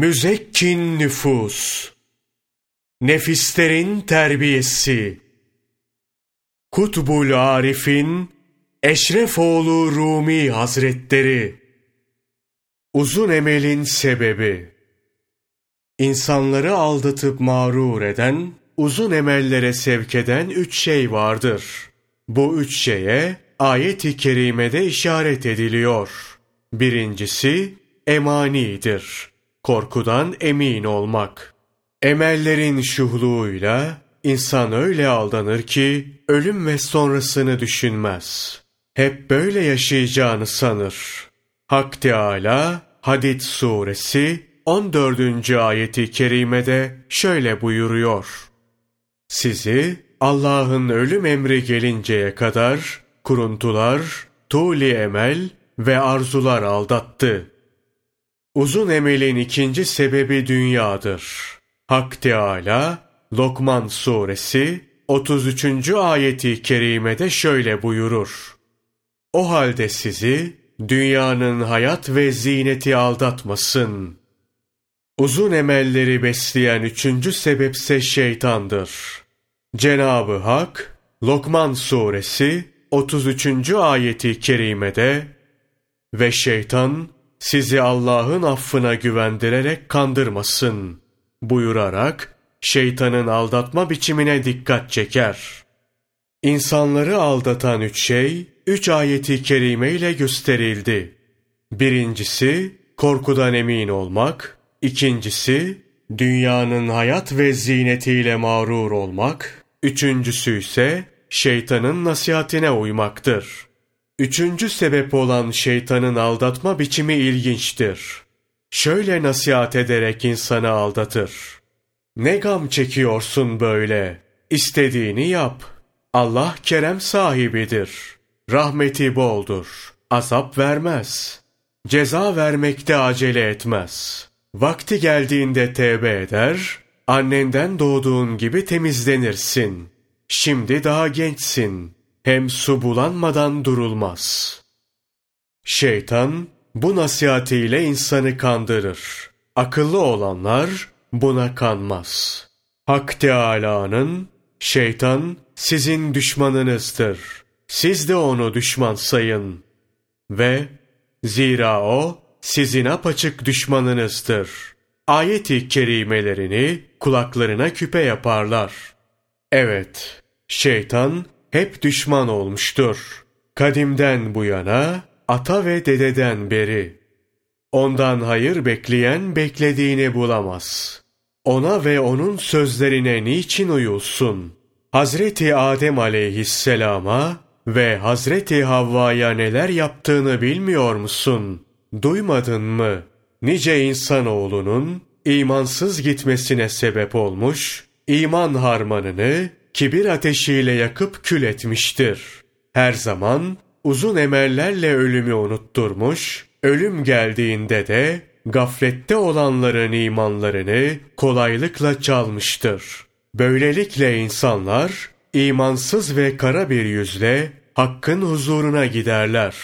Müzekkin nüfus, nefislerin terbiyesi, Kutbul Arif'in Eşrefoğlu Rumi Hazretleri, Uzun emelin sebebi, İnsanları aldatıp mağrur eden, uzun emellere sevk eden üç şey vardır. Bu üç şeye ayet-i kerimede işaret ediliyor. Birincisi emanidir. Korkudan emin olmak. Emellerin şuhluğuyla insan öyle aldanır ki ölüm ve sonrasını düşünmez. Hep böyle yaşayacağını sanır. Hak Teâlâ Hadid suresi 14. ayeti kerimede şöyle buyuruyor. Sizi Allah'ın ölüm emri gelinceye kadar kuruntular, tuli emel ve arzular aldattı. Uzun emelin ikinci sebebi dünyadır. Hak Teâlâ, Lokman suresi 33. ayeti kerimede şöyle buyurur. O halde sizi dünyanın hayat ve zineti aldatmasın. Uzun emelleri besleyen üçüncü sebepse şeytandır. Cenabı Hak, Lokman suresi 33. ayeti kerimede ve şeytan sizi Allah'ın affına güvendirerek kandırmasın buyurarak şeytanın aldatma biçimine dikkat çeker. İnsanları aldatan üç şey, üç ayeti kerime ile gösterildi. Birincisi, korkudan emin olmak. ikincisi dünyanın hayat ve zinetiyle mağrur olmak. Üçüncüsü ise, şeytanın nasihatine uymaktır. Üçüncü sebep olan şeytanın aldatma biçimi ilginçtir. Şöyle nasihat ederek insanı aldatır. Ne gam çekiyorsun böyle? İstediğini yap. Allah kerem sahibidir. Rahmeti boldur. Azap vermez. Ceza vermekte acele etmez. Vakti geldiğinde tevbe eder, annenden doğduğun gibi temizlenirsin. Şimdi daha gençsin. Hem su bulanmadan durulmaz. Şeytan bu nasihatiyle insanı kandırır. Akıllı olanlar buna kanmaz. Hak Teâlâ'nın şeytan sizin düşmanınızdır. Siz de onu düşman sayın. Ve zira o sizin apaçık düşmanınızdır. Ayet-i kerimelerini kulaklarına küpe yaparlar. Evet, şeytan hep düşman olmuştur. Kadimden bu yana, ata ve dededen beri. Ondan hayır bekleyen beklediğini bulamaz. Ona ve onun sözlerine niçin uyulsun? Hazreti Adem aleyhisselama ve Hazreti Havva'ya neler yaptığını bilmiyor musun? Duymadın mı? Nice insanoğlunun imansız gitmesine sebep olmuş, iman harmanını kibir ateşiyle yakıp kül etmiştir. Her zaman uzun emellerle ölümü unutturmuş, ölüm geldiğinde de gaflette olanların imanlarını kolaylıkla çalmıştır. Böylelikle insanlar imansız ve kara bir yüzle hakkın huzuruna giderler.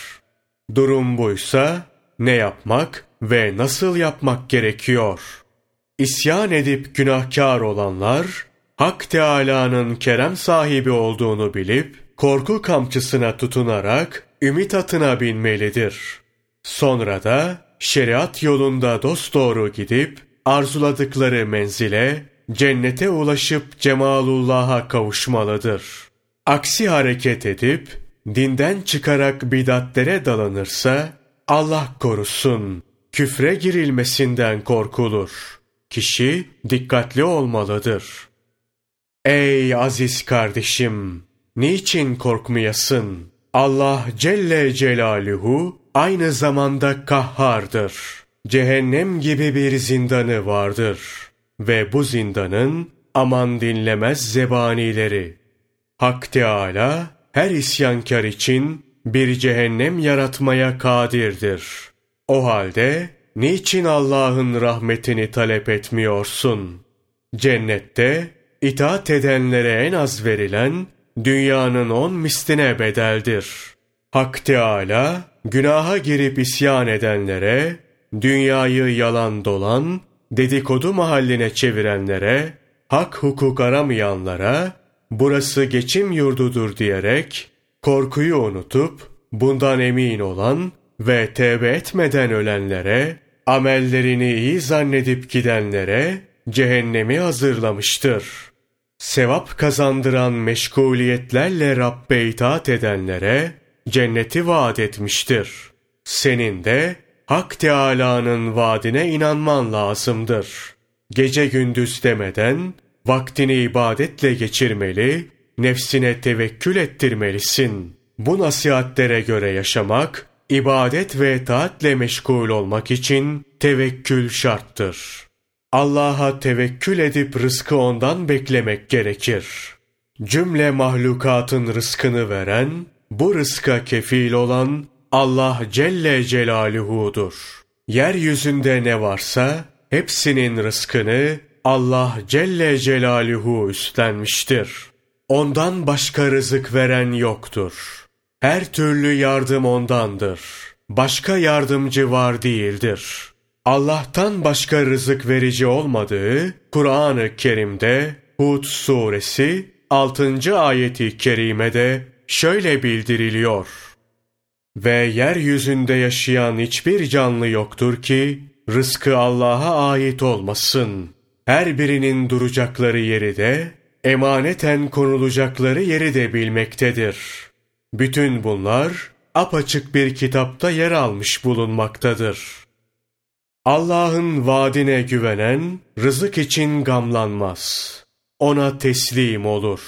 Durum buysa ne yapmak ve nasıl yapmak gerekiyor? İsyan edip günahkar olanlar, Hak Teâlâ'nın kerem sahibi olduğunu bilip, korku kamçısına tutunarak ümit atına binmelidir. Sonra da şeriat yolunda dosdoğru gidip arzuladıkları menzile cennete ulaşıp cemalullah'a kavuşmalıdır. Aksi hareket edip dinden çıkarak bidatlere dalanırsa Allah korusun küfre girilmesinden korkulur. Kişi dikkatli olmalıdır. Ey aziz kardeşim! Niçin korkmayasın? Allah Celle Celaluhu aynı zamanda kahhardır. Cehennem gibi bir zindanı vardır. Ve bu zindanın aman dinlemez zebanileri. Hak Teâlâ her isyankar için bir cehennem yaratmaya kadirdir. O halde niçin Allah'ın rahmetini talep etmiyorsun? Cennette itaat edenlere en az verilen dünyanın on misline bedeldir. Hak Teâlâ, günaha girip isyan edenlere, dünyayı yalan dolan, dedikodu mahalline çevirenlere, hak hukuk aramayanlara, burası geçim yurdudur diyerek, korkuyu unutup, bundan emin olan ve tevbe etmeden ölenlere, amellerini iyi zannedip gidenlere, cehennemi hazırlamıştır. Sevap kazandıran meşguliyetlerle Rabbe itaat edenlere, cenneti vaat etmiştir. Senin de Hak Teâlâ'nın vaadine inanman lazımdır. Gece gündüz demeden, vaktini ibadetle geçirmeli, nefsine tevekkül ettirmelisin. Bu nasihatlere göre yaşamak, ibadet ve taatle meşgul olmak için tevekkül şarttır. Allah'a tevekkül edip rızkı ondan beklemek gerekir. Cümle mahlukatın rızkını veren, bu rızka kefil olan Allah Celle Celaluhu'dur. Yeryüzünde ne varsa hepsinin rızkını Allah Celle Celaluhu üstlenmiştir. Ondan başka rızık veren yoktur. Her türlü yardım ondandır. Başka yardımcı var değildir. Allah'tan başka rızık verici olmadığı Kur'an-ı Kerim'de Hud suresi 6. ayeti kerimede şöyle bildiriliyor. Ve yeryüzünde yaşayan hiçbir canlı yoktur ki rızkı Allah'a ait olmasın. Her birinin duracakları yeri de emaneten konulacakları yeri de bilmektedir. Bütün bunlar apaçık bir kitapta yer almış bulunmaktadır. Allah'ın vaadine güvenen rızık için gamlanmaz. Ona teslim olur.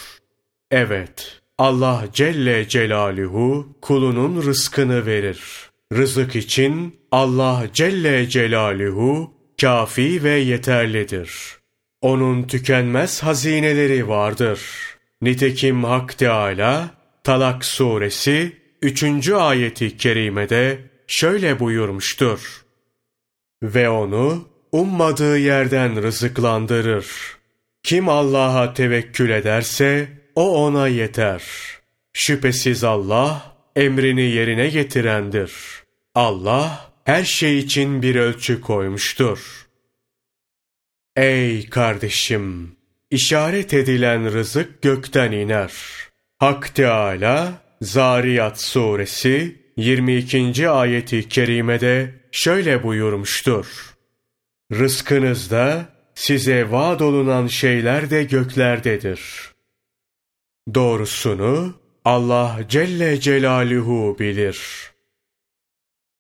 Evet, Allah Celle Celaluhu kulunun rızkını verir. Rızık için Allah Celle Celaluhu kafi ve yeterlidir. Onun tükenmez hazineleri vardır. Nitekim Hak Teâlâ, Talak suresi 3. ayeti kerimede şöyle buyurmuştur. Ve onu ummadığı yerden rızıklandırır. Kim Allah'a tevekkül ederse o ona yeter. Şüphesiz Allah emrini yerine getirendir. Allah her şey için bir ölçü koymuştur. Ey kardeşim! işaret edilen rızık gökten iner. Hak Teâlâ, Zariyat suresi 22. ayeti kerimede şöyle buyurmuştur. Rızkınızda size vaad olunan şeyler de göklerdedir. Doğrusunu Allah Celle Celaluhu bilir.''